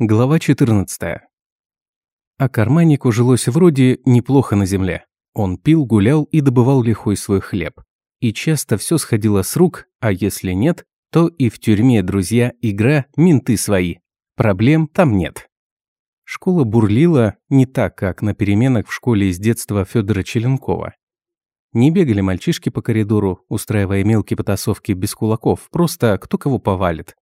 Глава 14. А карманнику жилось вроде неплохо на земле. Он пил, гулял и добывал лихой свой хлеб. И часто все сходило с рук, а если нет, то и в тюрьме друзья, игра, менты свои. Проблем там нет. Школа бурлила не так, как на переменах в школе из детства Федора Челенкова. Не бегали мальчишки по коридору, устраивая мелкие потасовки без кулаков, просто кто кого повалит.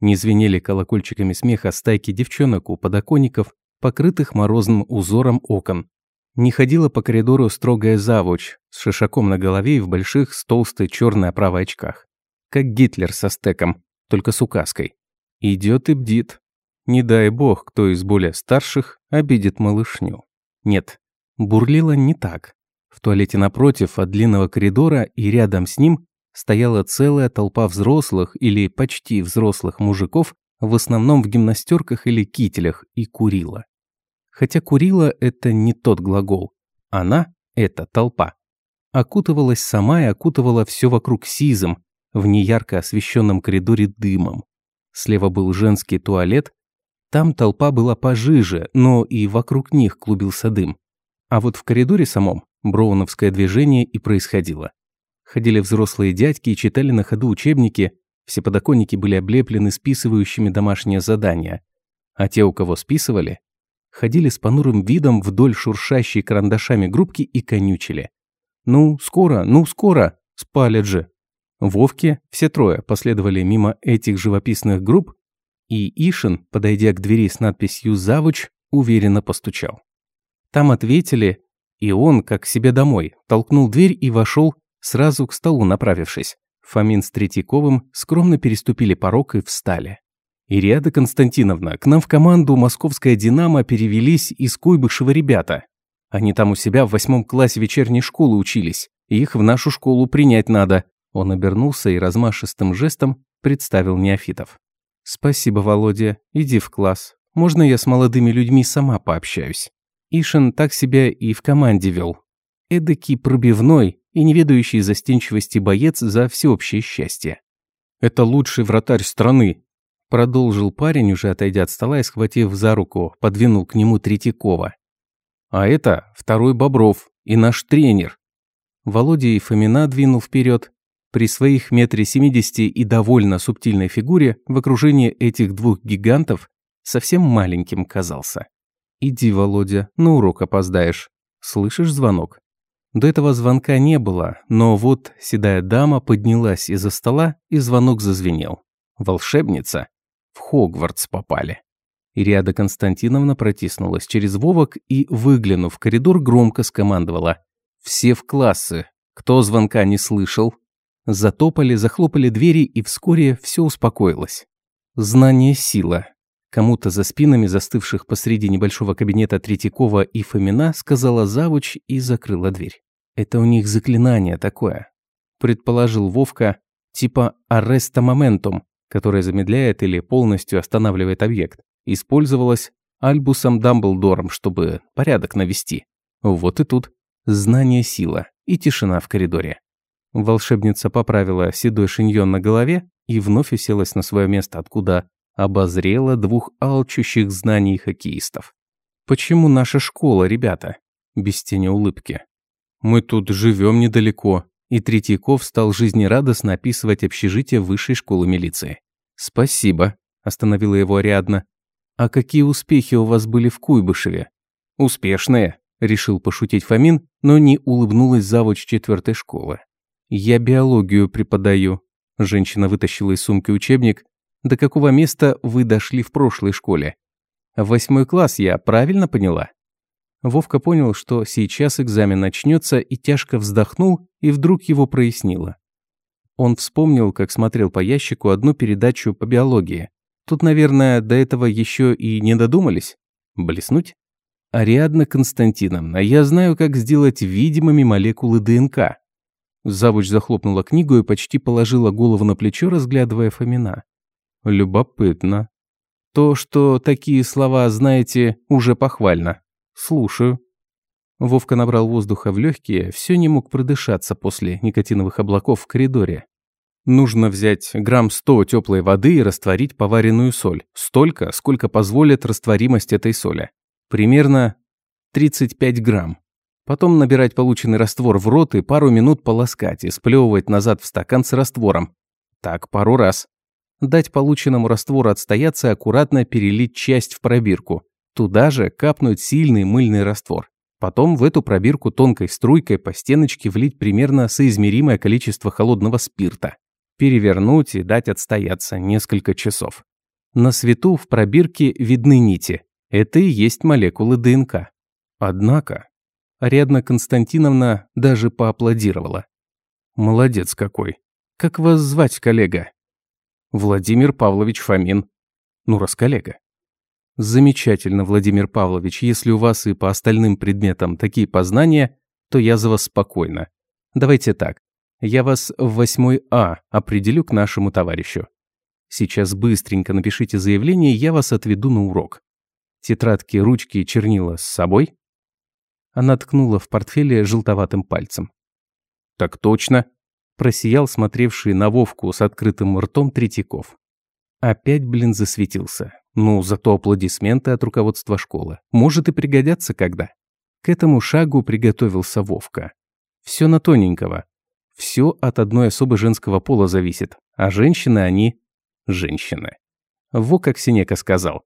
Не звенели колокольчиками смеха стайки девчонок у подоконников, покрытых морозным узором окон. Не ходила по коридору строгая завуч с шишаком на голове и в больших с толстой черной оправой очках. Как Гитлер со стеком, только с указкой. Идет и бдит. Не дай бог, кто из более старших обидит малышню. Нет, бурлила не так. В туалете напротив от длинного коридора и рядом с ним стояла целая толпа взрослых или почти взрослых мужиков, в основном в гимнастерках или кителях, и курила. Хотя курила – это не тот глагол. Она – это толпа. Окутывалась сама и окутывала все вокруг сизом, в неярко освещенном коридоре дымом. Слева был женский туалет, там толпа была пожиже, но и вокруг них клубился дым. А вот в коридоре самом броуновское движение и происходило. Ходили взрослые дядьки и читали на ходу учебники, все подоконники были облеплены списывающими домашние задания. А те, у кого списывали, ходили с понурым видом вдоль шуршащей карандашами группки и конючили. «Ну, скоро, ну, скоро! Спалят же!» Вовки, все трое, последовали мимо этих живописных групп, и Ишин, подойдя к двери с надписью «Завуч», уверенно постучал. Там ответили, и он, как себе домой, толкнул дверь и вошел сразу к столу направившись. Фомин с Третьяковым скромно переступили порог и встали. «Ириада Константиновна, к нам в команду «Московская Динамо» перевелись из Куйбышева ребята. Они там у себя в восьмом классе вечерней школы учились. Их в нашу школу принять надо». Он обернулся и размашистым жестом представил неофитов. «Спасибо, Володя. Иди в класс. Можно я с молодыми людьми сама пообщаюсь?» Ишин так себя и в команде вел. Эдакий пробивной, и неведающий застенчивости боец за всеобщее счастье. «Это лучший вратарь страны», – продолжил парень, уже отойдя от стола и схватив за руку, подвинул к нему Третьякова. «А это второй Бобров и наш тренер». Володя и Фомина двинул вперед. При своих метре семидесяти и довольно субтильной фигуре в окружении этих двух гигантов совсем маленьким казался. «Иди, Володя, на урок опоздаешь. Слышишь звонок?» До этого звонка не было, но вот седая дама поднялась из-за стола, и звонок зазвенел. Волшебница? В Хогвартс попали. Ириада Константиновна протиснулась через Вовок и, выглянув в коридор, громко скомандовала. «Все в классы. Кто звонка не слышал?» Затопали, захлопали двери, и вскоре все успокоилось. Знание – сила. Кому-то за спинами застывших посреди небольшого кабинета Третьякова и Фомина сказала завуч и закрыла дверь. «Это у них заклинание такое», – предположил Вовка, типа «арреста моментум», которое замедляет или полностью останавливает объект. Использовалось Альбусом Дамблдором, чтобы порядок навести. Вот и тут знание сила и тишина в коридоре. Волшебница поправила седой шиньон на голове и вновь уселась на свое место, откуда обозрела двух алчущих знаний хоккеистов. «Почему наша школа, ребята?» Без тени улыбки. «Мы тут живем недалеко», и Третьяков стал жизнерадостно описывать общежитие высшей школы милиции. «Спасибо», – остановила его Ариадна. «А какие успехи у вас были в Куйбышеве?» «Успешные», – решил пошутить Фомин, но не улыбнулась завуч четвертой школы. «Я биологию преподаю». Женщина вытащила из сумки учебник до какого места вы дошли в прошлой школе. Восьмой класс я правильно поняла? Вовка понял, что сейчас экзамен начнется, и тяжко вздохнул, и вдруг его прояснило. Он вспомнил, как смотрел по ящику одну передачу по биологии. Тут, наверное, до этого еще и не додумались. Блеснуть? Ариадна Константиновна, я знаю, как сделать видимыми молекулы ДНК. Завуч захлопнула книгу и почти положила голову на плечо, разглядывая Фомина. Любопытно. То, что такие слова знаете, уже похвально. Слушаю. Вовка набрал воздуха в легкие, все не мог продышаться после никотиновых облаков в коридоре. Нужно взять грамм 100 теплой воды и растворить поваренную соль. Столько, сколько позволит растворимость этой соли. Примерно 35 грамм. Потом набирать полученный раствор в рот и пару минут полоскать и сплевывать назад в стакан с раствором. Так пару раз. Дать полученному раствору отстояться и аккуратно перелить часть в пробирку. Туда же капнуть сильный мыльный раствор. Потом в эту пробирку тонкой струйкой по стеночке влить примерно соизмеримое количество холодного спирта. Перевернуть и дать отстояться несколько часов. На свету в пробирке видны нити. Это и есть молекулы ДНК. Однако, Ариадна Константиновна даже поаплодировала. «Молодец какой. Как вас звать, коллега?» «Владимир Павлович Фомин». «Ну, раз коллега». «Замечательно, Владимир Павлович. Если у вас и по остальным предметам такие познания, то я за вас спокойно. Давайте так. Я вас в 8 А определю к нашему товарищу. Сейчас быстренько напишите заявление, я вас отведу на урок. Тетрадки, ручки и чернила с собой?» Она ткнула в портфеле желтоватым пальцем. «Так точно!» – просиял смотревший на Вовку с открытым ртом Третьяков. Опять, блин, засветился. Ну, зато аплодисменты от руководства школы. Может и пригодятся когда. К этому шагу приготовился Вовка. Все на тоненького. Все от одной особы женского пола зависит. А женщины они... женщины. Во как Синека сказал.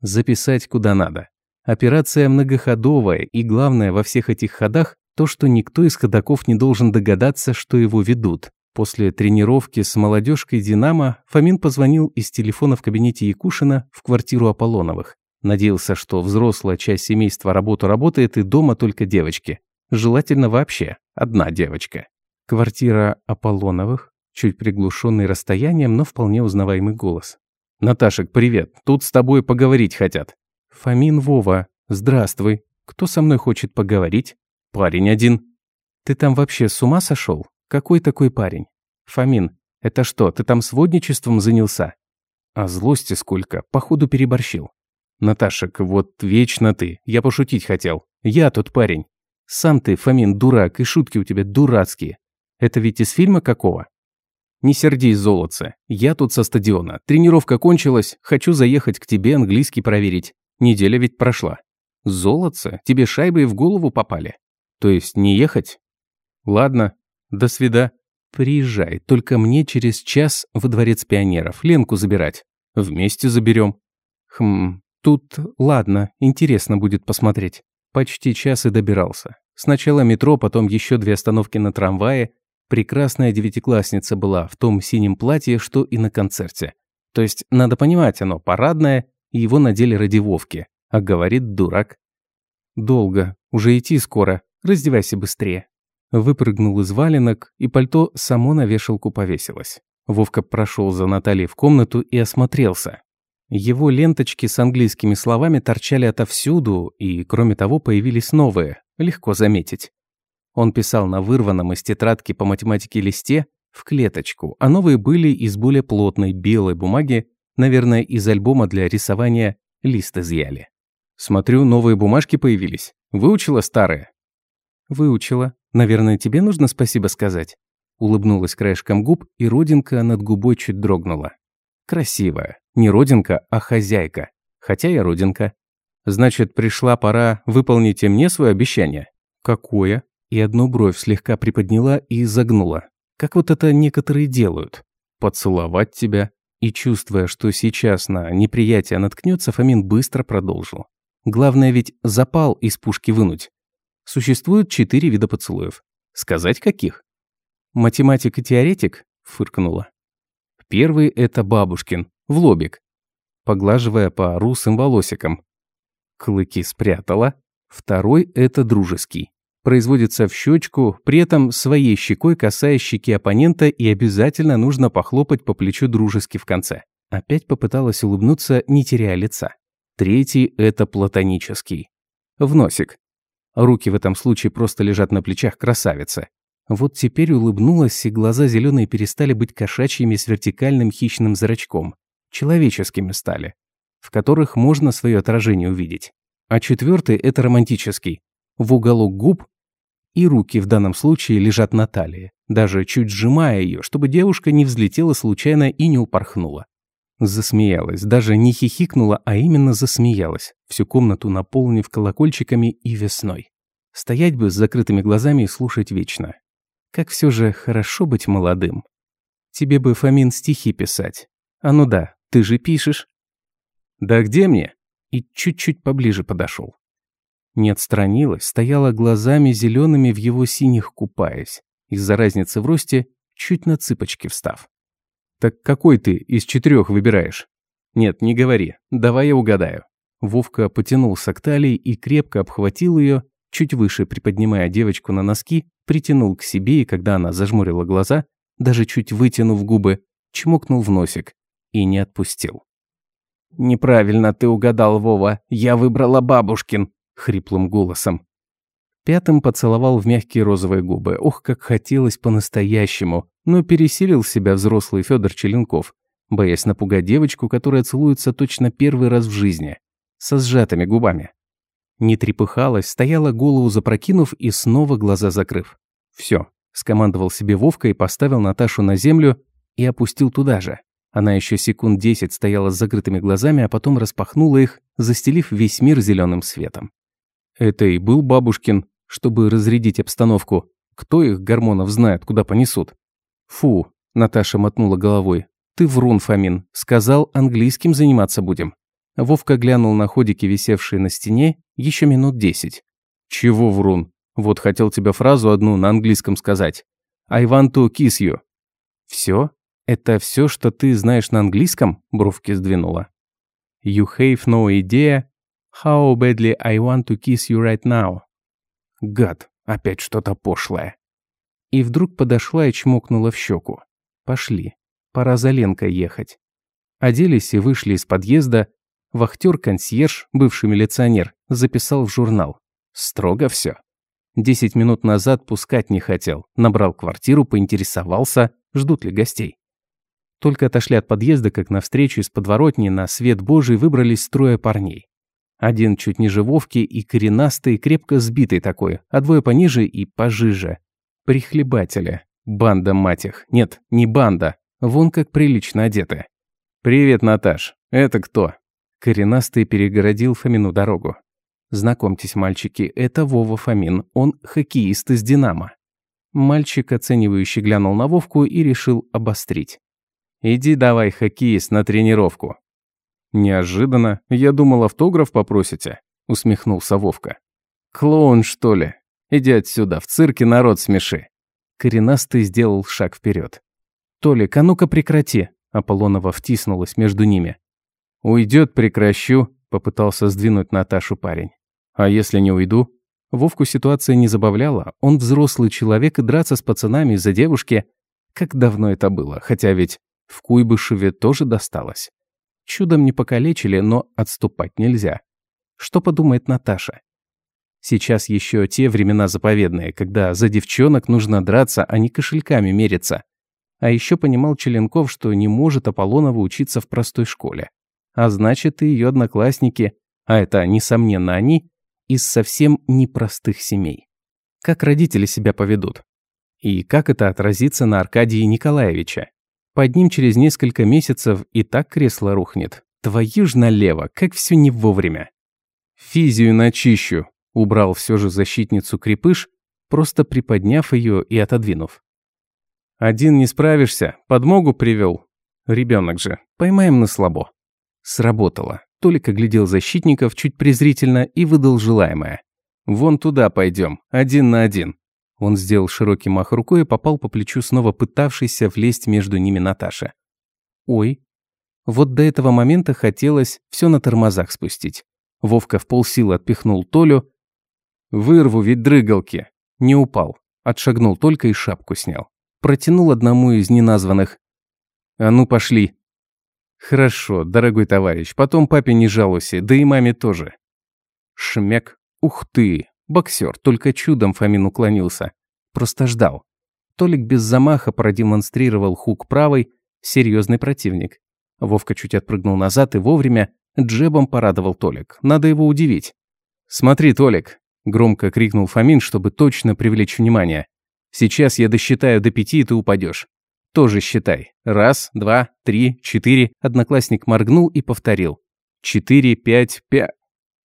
Записать куда надо. Операция многоходовая, и главное во всех этих ходах то, что никто из ходаков не должен догадаться, что его ведут. После тренировки с молодежкой «Динамо» Фомин позвонил из телефона в кабинете Якушина в квартиру Аполлоновых. Надеялся, что взрослая часть семейства работу работает и дома только девочки. Желательно вообще одна девочка. Квартира Аполлоновых, чуть приглушенный расстоянием, но вполне узнаваемый голос. «Наташек, привет. Тут с тобой поговорить хотят». «Фомин Вова, здравствуй. Кто со мной хочет поговорить?» «Парень один». «Ты там вообще с ума сошел? Какой такой парень?» «Фомин, это что, ты там сводничеством занялся?» А злости сколько, походу переборщил. «Наташек, вот вечно ты. Я пошутить хотел. Я тот парень. Сам ты, Фомин, дурак, и шутки у тебя дурацкие. Это ведь из фильма какого?» «Не сердись, золотце. Я тут со стадиона. Тренировка кончилась. Хочу заехать к тебе английский проверить. Неделя ведь прошла. Золотце, тебе шайбы в голову попали. То есть не ехать? Ладно, до свида. Приезжай, только мне через час во дворец пионеров Ленку забирать. Вместе заберем. Хм, тут ладно, интересно будет посмотреть. Почти час и добирался. Сначала метро, потом еще две остановки на трамвае. Прекрасная девятиклассница была в том синем платье, что и на концерте. То есть, надо понимать, оно парадное, его надели ради Вовки. А говорит дурак. «Долго. Уже идти скоро. Раздевайся быстрее». Выпрыгнул из валенок, и пальто само на вешалку повесилось. Вовка прошел за Натальей в комнату и осмотрелся. Его ленточки с английскими словами торчали отовсюду, и, кроме того, появились новые, легко заметить. Он писал на вырванном из тетрадки по математике листе в клеточку, а новые были из более плотной белой бумаги Наверное, из альбома для рисования лист изъяли. Смотрю, новые бумажки появились. Выучила старые? Выучила. Наверное, тебе нужно спасибо сказать. Улыбнулась краешком губ, и родинка над губой чуть дрогнула. Красивая. Не родинка, а хозяйка. Хотя и родинка. Значит, пришла пора выполнить и мне свое обещание. Какое? И одну бровь слегка приподняла и загнула. Как вот это некоторые делают. Поцеловать тебя, и чувствуя, что сейчас на неприятие наткнется, Фомин быстро продолжил. Главное ведь запал из пушки вынуть. Существует четыре вида поцелуев. Сказать каких? Математик и теоретик? Фыркнула. Первый – это бабушкин, в лобик, поглаживая по русым волосикам. Клыки спрятала. Второй – это дружеский производится в щечку, при этом своей щекой касаясь щеки оппонента и обязательно нужно похлопать по плечу дружески в конце. Опять попыталась улыбнуться, не теряя лица. Третий – это платонический. В носик. Руки в этом случае просто лежат на плечах красавицы. Вот теперь улыбнулась, и глаза зеленые перестали быть кошачьими с вертикальным хищным зрачком. Человеческими стали, в которых можно свое отражение увидеть. А четвертый – это романтический в уголок губ, и руки в данном случае лежат на талии. даже чуть сжимая ее, чтобы девушка не взлетела случайно и не упорхнула. Засмеялась, даже не хихикнула, а именно засмеялась, всю комнату наполнив колокольчиками и весной. Стоять бы с закрытыми глазами и слушать вечно. Как все же хорошо быть молодым. Тебе бы, Фомин, стихи писать. А ну да, ты же пишешь. Да где мне? И чуть-чуть поближе подошел. Не отстранилась, стояла глазами зелеными в его синих купаясь, из-за разницы в росте, чуть на цыпочки встав. «Так какой ты из четырех выбираешь?» «Нет, не говори, давай я угадаю». Вовка потянулся к талии и крепко обхватил ее, чуть выше приподнимая девочку на носки, притянул к себе и, когда она зажмурила глаза, даже чуть вытянув губы, чмокнул в носик и не отпустил. «Неправильно ты угадал, Вова, я выбрала бабушкин», хриплым голосом. Пятым поцеловал в мягкие розовые губы. Ох, как хотелось по-настоящему. Но пересилил себя взрослый Федор Челенков, боясь напугать девочку, которая целуется точно первый раз в жизни, со сжатыми губами. Не трепыхалась, стояла голову запрокинув и снова глаза закрыв. Все, скомандовал себе Вовка и поставил Наташу на землю и опустил туда же. Она еще секунд десять стояла с закрытыми глазами, а потом распахнула их, застелив весь мир зеленым светом. Это и был бабушкин, чтобы разрядить обстановку. Кто их гормонов знает, куда понесут? Фу, Наташа мотнула головой. Ты врун, Фомин. Сказал, английским заниматься будем. Вовка глянул на ходики, висевшие на стене, еще минут десять. Чего врун? Вот хотел тебе фразу одну на английском сказать. I want to kiss you. Все? Это все, что ты знаешь на английском? Бровки сдвинула. You have no idea How badly I want to kiss you right now. Гад, опять что-то пошлое. И вдруг подошла и чмокнула в щеку. Пошли, пора за Ленкой ехать. Оделись и вышли из подъезда. Вахтер-консьерж, бывший милиционер, записал в журнал. Строго все. Десять минут назад пускать не хотел. Набрал квартиру, поинтересовался, ждут ли гостей. Только отошли от подъезда, как навстречу из подворотни на свет божий выбрались трое парней. Один чуть ниже Вовки и коренастый, крепко сбитый такой, а двое пониже и пожиже. Прихлебатели. Банда, мать их. Нет, не банда. Вон как прилично одеты. «Привет, Наташ. Это кто?» Коренастый перегородил Фомину дорогу. «Знакомьтесь, мальчики, это Вова Фомин. Он хоккеист из «Динамо». Мальчик, оценивающий, глянул на Вовку и решил обострить. «Иди давай, хоккеист, на тренировку. «Неожиданно. Я думал, автограф попросите», — усмехнулся Вовка. «Клоун, что ли? Иди отсюда, в цирке народ смеши». Коренастый сделал шаг вперед. «Толик, а ну-ка прекрати!» Аполлонова втиснулась между ними. «Уйдет, прекращу», — попытался сдвинуть Наташу парень. «А если не уйду?» Вовку ситуация не забавляла. Он взрослый человек и драться с пацанами из-за девушки. Как давно это было, хотя ведь в Куйбышеве тоже досталось. Чудом не покалечили, но отступать нельзя. Что подумает Наташа? Сейчас еще те времена заповедные, когда за девчонок нужно драться, а не кошельками мериться. А еще понимал Челенков, что не может Аполлонова учиться в простой школе. А значит, и ее одноклассники, а это, несомненно, они, из совсем непростых семей. Как родители себя поведут? И как это отразится на Аркадии Николаевича? Под ним через несколько месяцев и так кресло рухнет. Твою ж налево, как все не вовремя. Физию начищу, убрал все же защитницу крепыш, просто приподняв ее и отодвинув. Один не справишься, подмогу привел. Ребенок же, поймаем на слабо. Сработало. Толик оглядел защитников чуть презрительно и выдал желаемое. Вон туда пойдем, один на один. Он сделал широкий мах рукой и попал по плечу снова пытавшейся влезть между ними Наташа. Ой. Вот до этого момента хотелось все на тормозах спустить. Вовка в полсилы отпихнул Толю. «Вырву ведь дрыгалки!» Не упал. Отшагнул только и шапку снял. Протянул одному из неназванных. «А ну, пошли!» «Хорошо, дорогой товарищ, потом папе не жалуйся, да и маме тоже». Шмяк. Ух ты! Боксер, только чудом Фомин уклонился. Просто ждал. Толик без замаха продемонстрировал хук правой, серьезный противник. Вовка чуть отпрыгнул назад и вовремя джебом порадовал Толик. Надо его удивить. «Смотри, Толик!» – громко крикнул Фомин, чтобы точно привлечь внимание. Сейчас я досчитаю до пяти, и ты упадешь. Тоже считай. Раз, два, три, четыре. Одноклассник моргнул и повторил. Четыре, пять, пять.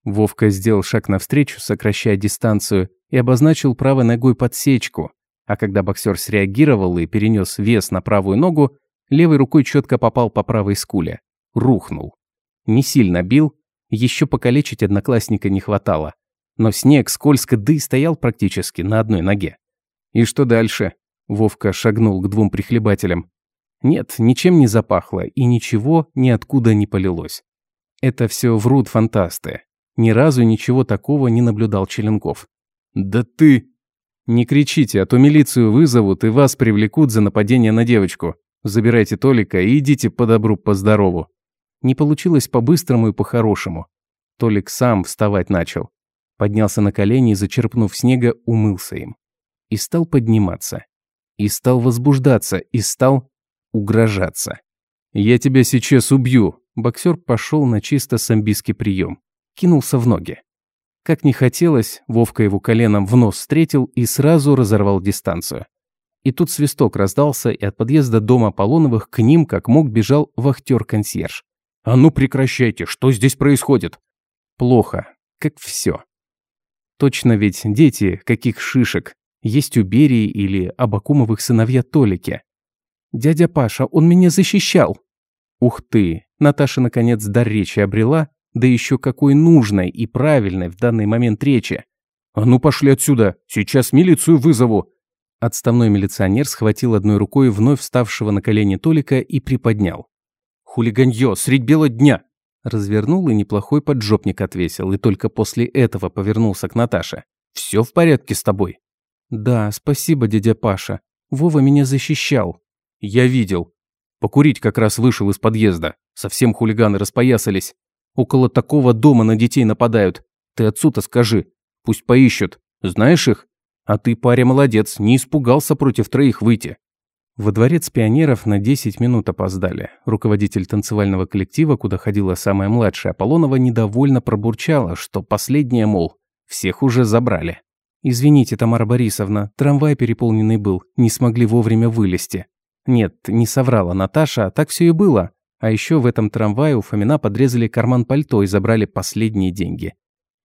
Вовка сделал шаг навстречу, сокращая дистанцию, и обозначил правой ногой подсечку. А когда боксер среагировал и перенес вес на правую ногу, левой рукой четко попал по правой скуле. Рухнул. Не сильно бил, еще покалечить одноклассника не хватало. Но снег скользко, да и стоял практически на одной ноге. «И что дальше?» Вовка шагнул к двум прихлебателям. Нет, ничем не запахло, и ничего ниоткуда не полилось. Это все врут фантасты. Ни разу ничего такого не наблюдал Челенков. «Да ты...» «Не кричите, а то милицию вызовут и вас привлекут за нападение на девочку. Забирайте Толика и идите по добру, по здорову». Не получилось по-быстрому и по-хорошему. Толик сам вставать начал. Поднялся на колени и, зачерпнув снега, умылся им. И стал подниматься. И стал возбуждаться. И стал угрожаться. «Я тебя сейчас убью!» Боксер пошел на чисто самбийский прием. Кинулся в ноги. Как не хотелось, Вовка его коленом в нос встретил и сразу разорвал дистанцию. И тут свисток раздался, и от подъезда дома Полоновых к ним, как мог, бежал вахтер-консьерж. «А ну прекращайте, что здесь происходит?» «Плохо, как все. Точно ведь дети, каких шишек, есть у Берии или Абакумовых сыновья Толики. Дядя Паша, он меня защищал. Ух ты, Наташа наконец дар речи обрела, да еще какой нужной и правильной в данный момент речи. «А ну пошли отсюда, сейчас милицию вызову!» Отставной милиционер схватил одной рукой вновь вставшего на колени Толика и приподнял. «Хулиганье, средь бела дня!» Развернул и неплохой поджопник отвесил, и только после этого повернулся к Наташе. «Все в порядке с тобой?» «Да, спасибо, дядя Паша. Вова меня защищал». «Я видел. Покурить как раз вышел из подъезда. Совсем хулиганы распоясались. Около такого дома на детей нападают. Ты отцу-то скажи. Пусть поищут. Знаешь их? А ты, паря, молодец, не испугался против троих выйти. Во дворец пионеров на 10 минут опоздали. Руководитель танцевального коллектива, куда ходила самая младшая Аполлонова, недовольно пробурчала, что последняя, мол, всех уже забрали. «Извините, Тамара Борисовна, трамвай переполненный был, не смогли вовремя вылезти». Нет, не соврала Наташа, так все и было. А еще в этом трамвае у Фомина подрезали карман пальто и забрали последние деньги.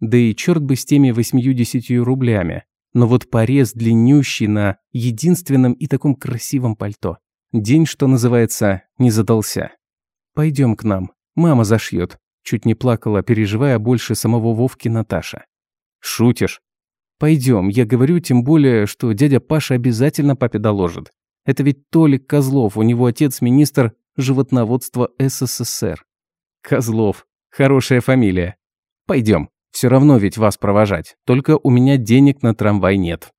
Да и черт бы с теми 80 рублями. Но вот порез длиннющий на единственном и таком красивом пальто. День, что называется, не задался. Пойдем к нам. Мама зашьет. Чуть не плакала, переживая больше самого Вовки Наташа. Шутишь? Пойдем, я говорю, тем более, что дядя Паша обязательно папе доложит. Это ведь Толик Козлов, у него отец министр животноводства СССР. Козлов. Хорошая фамилия. Пойдем. Все равно ведь вас провожать. Только у меня денег на трамвай нет.